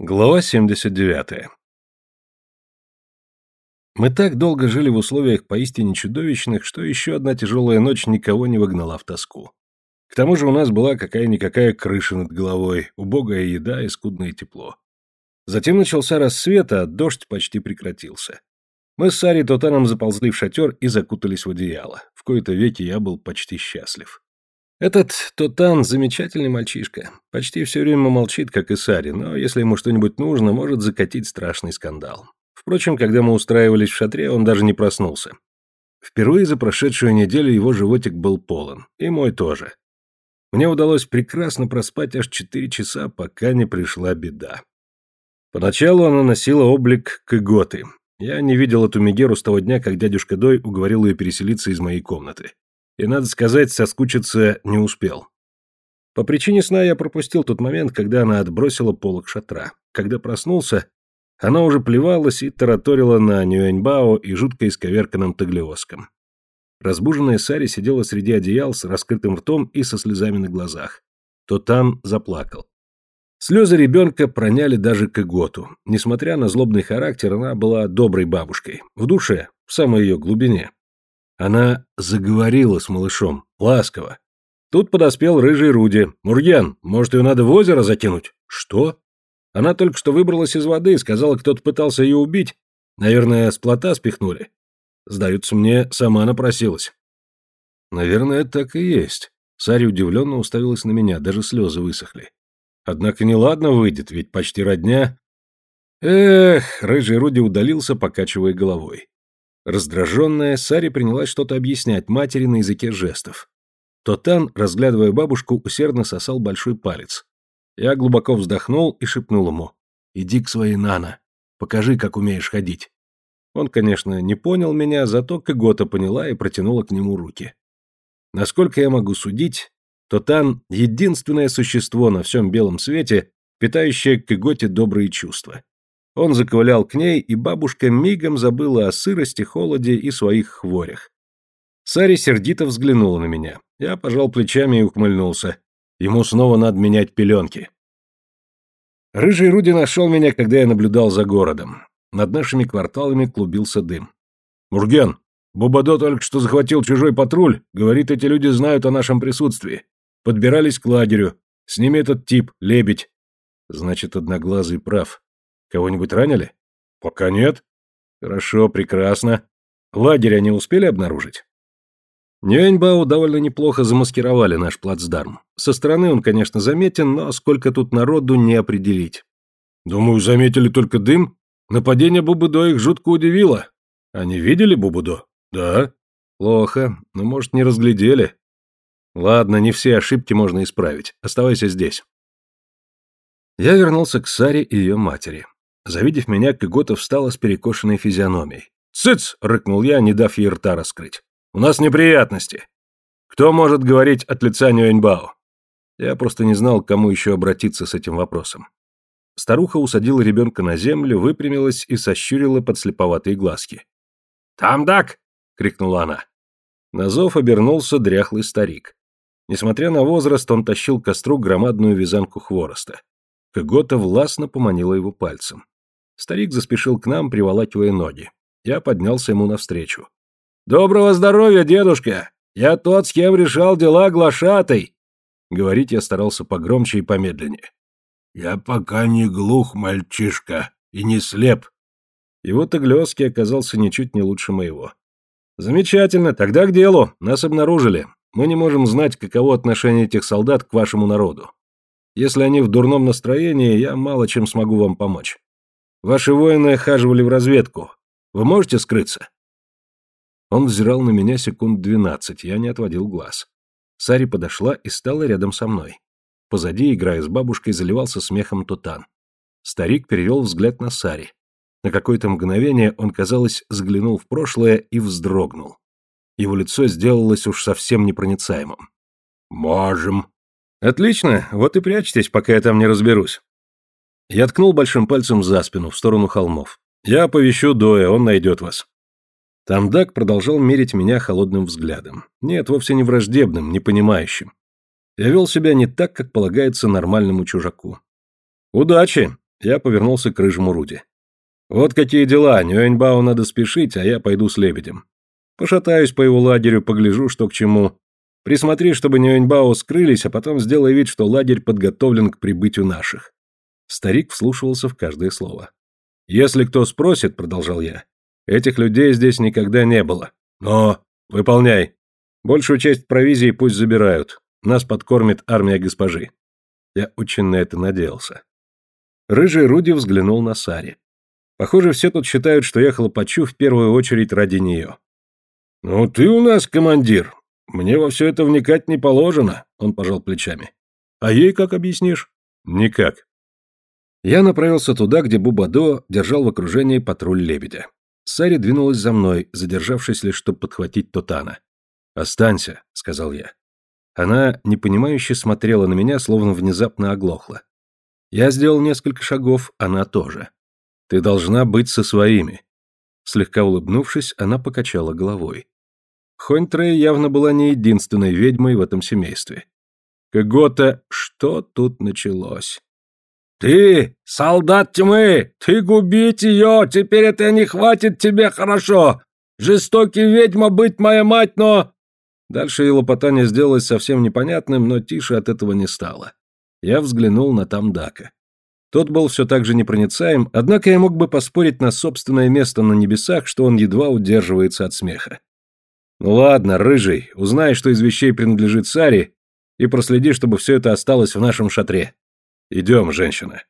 Глава 79. Мы так долго жили в условиях поистине чудовищных, что еще одна тяжелая ночь никого не выгнала в тоску. К тому же у нас была какая-никакая крыша над головой, убогая еда и скудное тепло. Затем начался рассвет, а дождь почти прекратился. Мы с Сарей Тотаном заползли в шатер и закутались в одеяло. В кои-то веки я был почти счастлив. Этот Тотан замечательный мальчишка. Почти все время молчит, как и Сари, но если ему что-нибудь нужно, может закатить страшный скандал. Впрочем, когда мы устраивались в шатре, он даже не проснулся. Впервые за прошедшую неделю его животик был полон, и мой тоже. Мне удалось прекрасно проспать аж четыре часа, пока не пришла беда. Поначалу она носила облик Кыготы. Я не видел эту Мегеру с того дня, как дядюшка Дой уговорил ее переселиться из моей комнаты и, надо сказать, соскучиться не успел. По причине сна я пропустил тот момент, когда она отбросила полок шатра. Когда проснулся, она уже плевалась и тараторила на Нюэньбао и жутко исковерканном таглиоском. Разбуженная Сари сидела среди одеял с раскрытым ртом и со слезами на глазах. Тотан заплакал. Слезы ребенка проняли даже к Иготу. Несмотря на злобный характер, она была доброй бабушкой. В душе, в самой ее глубине. Она заговорила с малышом, ласково. Тут подоспел рыжий Руди. «Мурьян, может, ее надо в озеро закинуть?» «Что?» Она только что выбралась из воды, сказала, кто-то пытался ее убить. Наверное, с плота спихнули. Сдается мне, сама напросилась. Наверное, так и есть. Саря удивленно уставилась на меня, даже слезы высохли. Однако неладно выйдет, ведь почти родня. Эх, рыжий Руди удалился, покачивая головой. Раздраженная, Сари принялась что-то объяснять матери на языке жестов. Тотан, разглядывая бабушку, усердно сосал большой палец. Я глубоко вздохнул и шепнул ему. «Иди к своей Нана. Покажи, как умеешь ходить». Он, конечно, не понял меня, зато Кагота поняла и протянула к нему руки. Насколько я могу судить, Тотан — единственное существо на всем белом свете, питающее к Каготе добрые чувства. Он заковылял к ней, и бабушка мигом забыла о сырости, холоде и своих хворях. Сари сердито взглянула на меня. Я пожал плечами и ухмыльнулся. Ему снова надо менять пеленки. Рыжий Руди нашел меня, когда я наблюдал за городом. Над нашими кварталами клубился дым. «Мурген, Бубадо только что захватил чужой патруль. Говорит, эти люди знают о нашем присутствии. Подбирались к лагерю. С ними этот тип, лебедь». Значит, Одноглазый прав. Кого-нибудь ранили? Пока нет. Хорошо, прекрасно. Лагерь они успели обнаружить? Нюэньбао довольно неплохо замаскировали наш плацдарм. Со стороны он, конечно, заметен, но сколько тут народу не определить. Думаю, заметили только дым. Нападение Бубудо их жутко удивило. Они видели Бубудо? Да. Плохо, но, может, не разглядели. Ладно, не все ошибки можно исправить. Оставайся здесь. Я вернулся к Саре и ее матери. Завидев меня, Кыгота встала с перекошенной физиономией. «Цыц!» — рыкнул я, не дав ей рта раскрыть. «У нас неприятности. Кто может говорить от лица Нюэньбао?» Я просто не знал, к кому еще обратиться с этим вопросом. Старуха усадила ребенка на землю, выпрямилась и сощурила подслеповатые глазки. «Там дак!» — крикнула она. На зов обернулся дряхлый старик. Несмотря на возраст, он тащил к костру громадную вязанку хвороста. Кыгота властно поманила его пальцем. Старик заспешил к нам, приволакивая ноги. Я поднялся ему навстречу. «Доброго здоровья, дедушка! Я тот, с кем решал дела глашатой!» Говорить я старался погромче и помедленнее. «Я пока не глух, мальчишка, и не слеп». Его Таглёский оказался ничуть не лучше моего. «Замечательно, тогда к делу. Нас обнаружили. Мы не можем знать, каково отношение этих солдат к вашему народу. Если они в дурном настроении, я мало чем смогу вам помочь. Ваши воины хаживали в разведку. Вы можете скрыться?» Он взирал на меня секунд двенадцать, я не отводил глаз. Сари подошла и стала рядом со мной. Позади, играя с бабушкой, заливался смехом Тутан. Старик перевел взгляд на Сари. На какое-то мгновение он, казалось, взглянул в прошлое и вздрогнул. Его лицо сделалось уж совсем непроницаемым. «Можем». «Отлично, вот и прячьтесь, пока я там не разберусь. Я ткнул большим пальцем за спину, в сторону холмов. «Я оповещу Доя, он найдет вас». Тамдак продолжал мерить меня холодным взглядом. Нет, вовсе не враждебным, не понимающим. Я вел себя не так, как полагается нормальному чужаку. «Удачи!» Я повернулся к рыжему Руди. Вот какие дела, Нюэньбао надо спешить, а я пойду с лебедем. Пошатаюсь по его лагерю, погляжу, что к чему. Присмотри, чтобы Нюэньбао скрылись, а потом сделай вид, что лагерь подготовлен к прибытию наших. Старик вслушивался в каждое слово. «Если кто спросит, — продолжал я, — этих людей здесь никогда не было. Но выполняй. Большую часть провизии пусть забирают. Нас подкормит армия госпожи». Я очень на это надеялся. Рыжий Руди взглянул на Сари. Похоже, все тут считают, что я хлопочу в первую очередь ради нее. «Ну ты у нас командир. Мне во все это вникать не положено», — он пожал плечами. «А ей как объяснишь?» «Никак». Я направился туда, где Бубадо держал в окружении патруль лебедя. Сари двинулась за мной, задержавшись лишь, чтобы подхватить Тотана. «Останься», — сказал я. Она непонимающе смотрела на меня, словно внезапно оглохла. Я сделал несколько шагов, она тоже. Ты должна быть со своими. Слегка улыбнувшись, она покачала головой. Хоньтрей явно была не единственной ведьмой в этом семействе. Кагота, что тут началось? «Ты, солдат тьмы, ты губить ее, теперь это не хватит тебе хорошо! Жестокий ведьма быть моя мать, но...» Дальше ее лопотание сделалось совсем непонятным, но тише от этого не стало. Я взглянул на Тамдака. Тот был все так же непроницаем, однако я мог бы поспорить на собственное место на небесах, что он едва удерживается от смеха. «Ну ладно, рыжий, узнай, что из вещей принадлежит Саре, и проследи, чтобы все это осталось в нашем шатре. Идем, женщина».